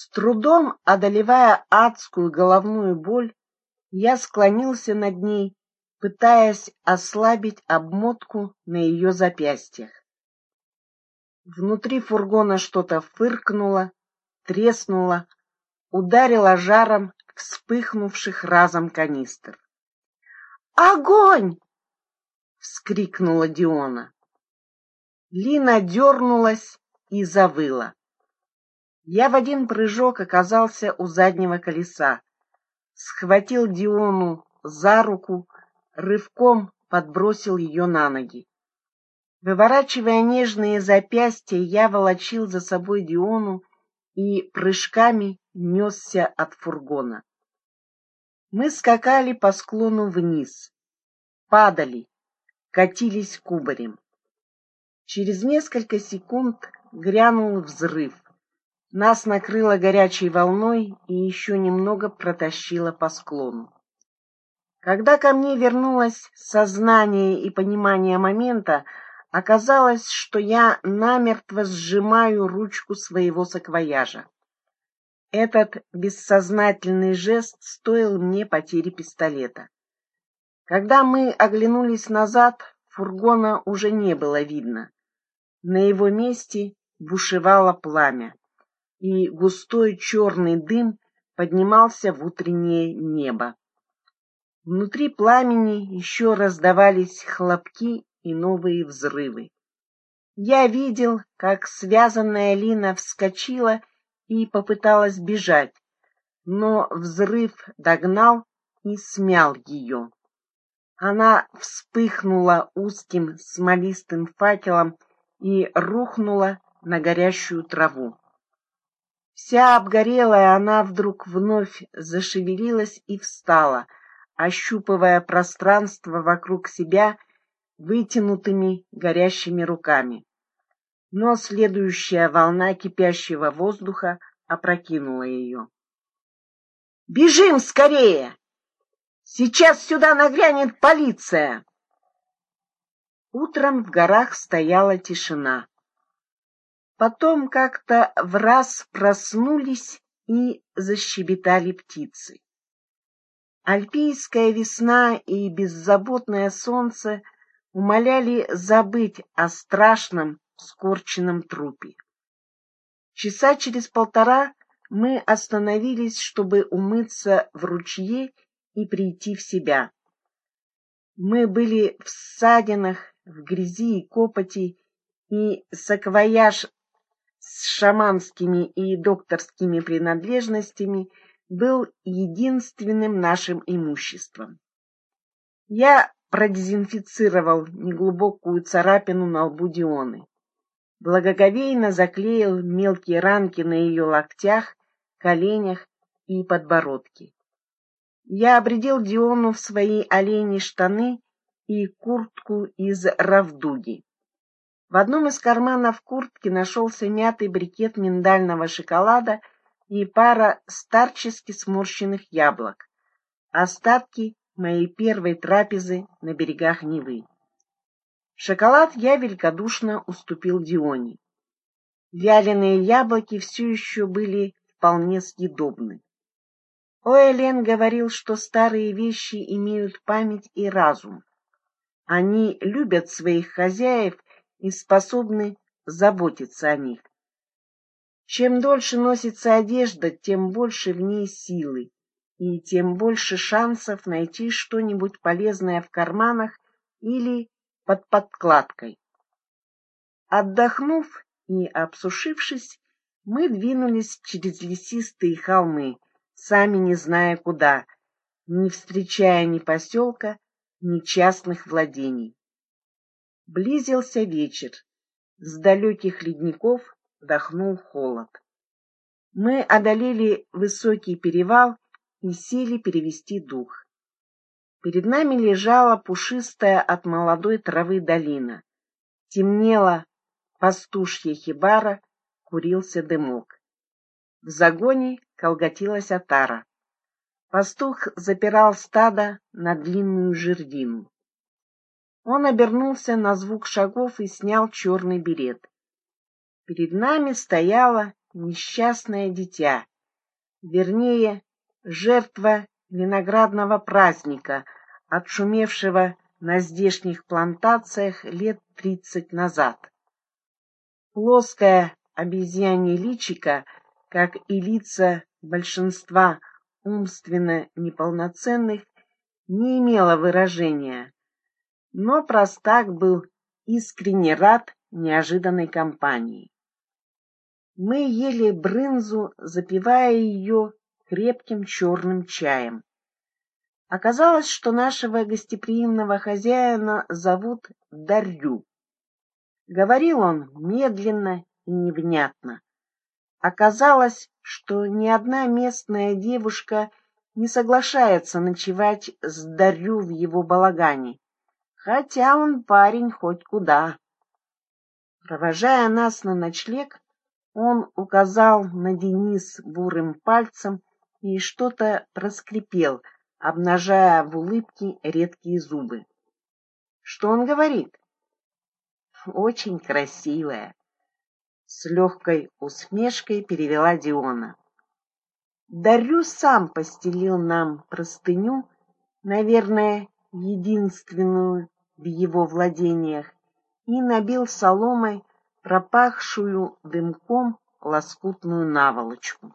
С трудом одолевая адскую головную боль, я склонился над ней, пытаясь ослабить обмотку на ее запястьях. Внутри фургона что-то фыркнуло, треснуло, ударило жаром вспыхнувших разом канистр. «Огонь!» — вскрикнула Диона. Лина дернулась и завыла. Я в один прыжок оказался у заднего колеса, схватил Диону за руку, рывком подбросил ее на ноги. Выворачивая нежные запястья, я волочил за собой Диону и прыжками несся от фургона. Мы скакали по склону вниз, падали, катились кубарем. Через несколько секунд грянул взрыв. Нас накрыло горячей волной и еще немного протащило по склону. Когда ко мне вернулось сознание и понимание момента, оказалось, что я намертво сжимаю ручку своего саквояжа. Этот бессознательный жест стоил мне потери пистолета. Когда мы оглянулись назад, фургона уже не было видно. На его месте бушевало пламя и густой черный дым поднимался в утреннее небо. Внутри пламени еще раздавались хлопки и новые взрывы. Я видел, как связанная Лина вскочила и попыталась бежать, но взрыв догнал и смял ее. Она вспыхнула узким смолистым факелом и рухнула на горящую траву. Вся обгорелая она вдруг вновь зашевелилась и встала, ощупывая пространство вокруг себя вытянутыми горящими руками. Но следующая волна кипящего воздуха опрокинула ее. «Бежим скорее! Сейчас сюда нагрянет полиция!» Утром в горах стояла тишина. Потом как-то в раз проснулись и защебетали птицы. Альпийская весна и беззаботное солнце умоляли забыть о страшном скорченном трупе. Часа через полтора мы остановились, чтобы умыться в ручье и прийти в себя. Мы были в ссадинах, в грязи и копоти, и саквояж с шаманскими и докторскими принадлежностями был единственным нашим имуществом. Я продезинфицировал неглубокую царапину на лбу Дионы. Благоговейно заклеил мелкие ранки на ее локтях, коленях и подбородке. Я обредил Диону в свои оленьи штаны и куртку из равдуги. В одном из карманов куртки нашелся мятый брикет миндального шоколада и пара старчески сморщенных яблок. Остатки моей первой трапезы на берегах Невы. Шоколад я великодушно уступил Дионе. Вяленые яблоки все еще были вполне съедобны. Оэлен говорил, что старые вещи имеют память и разум. Они любят своих хозяев и способны заботиться о них. Чем дольше носится одежда, тем больше в ней силы, и тем больше шансов найти что-нибудь полезное в карманах или под подкладкой. Отдохнув и обсушившись, мы двинулись через лесистые холмы, сами не зная куда, не встречая ни поселка, ни частных владений. Близился вечер. С далеких ледников вдохнул холод. Мы одолели высокий перевал и сели перевести дух. Перед нами лежала пушистая от молодой травы долина. Темнела пастушья хибара, курился дымок. В загоне колготилась отара. Пастух запирал стадо на длинную жердину. Он обернулся на звук шагов и снял черный берет. Перед нами стояла несчастное дитя, вернее, жертва виноградного праздника, отшумевшего на здешних плантациях лет тридцать назад. Плоское обезьянье личико, как и лица большинства умственно неполноценных, не имело выражения, но простак был искренне рад неожиданной компании. Мы ели брынзу, запивая ее крепким черным чаем. Оказалось, что нашего гостеприимного хозяина зовут Дарью. Говорил он медленно и невнятно. Оказалось, что ни одна местная девушка не соглашается ночевать с Дарью в его балагане, хотя он парень хоть куда. Провожая нас на ночлег, он указал на Денис бурым пальцем и что-то проскрипел, обнажая в улыбке редкие зубы. Что он говорит? Очень красивая. С легкой усмешкой перевела Диона. Дарю сам постелил нам простыню, наверное, единственную в его владениях, и набил соломой пропахшую дымком лоскутную наволочку.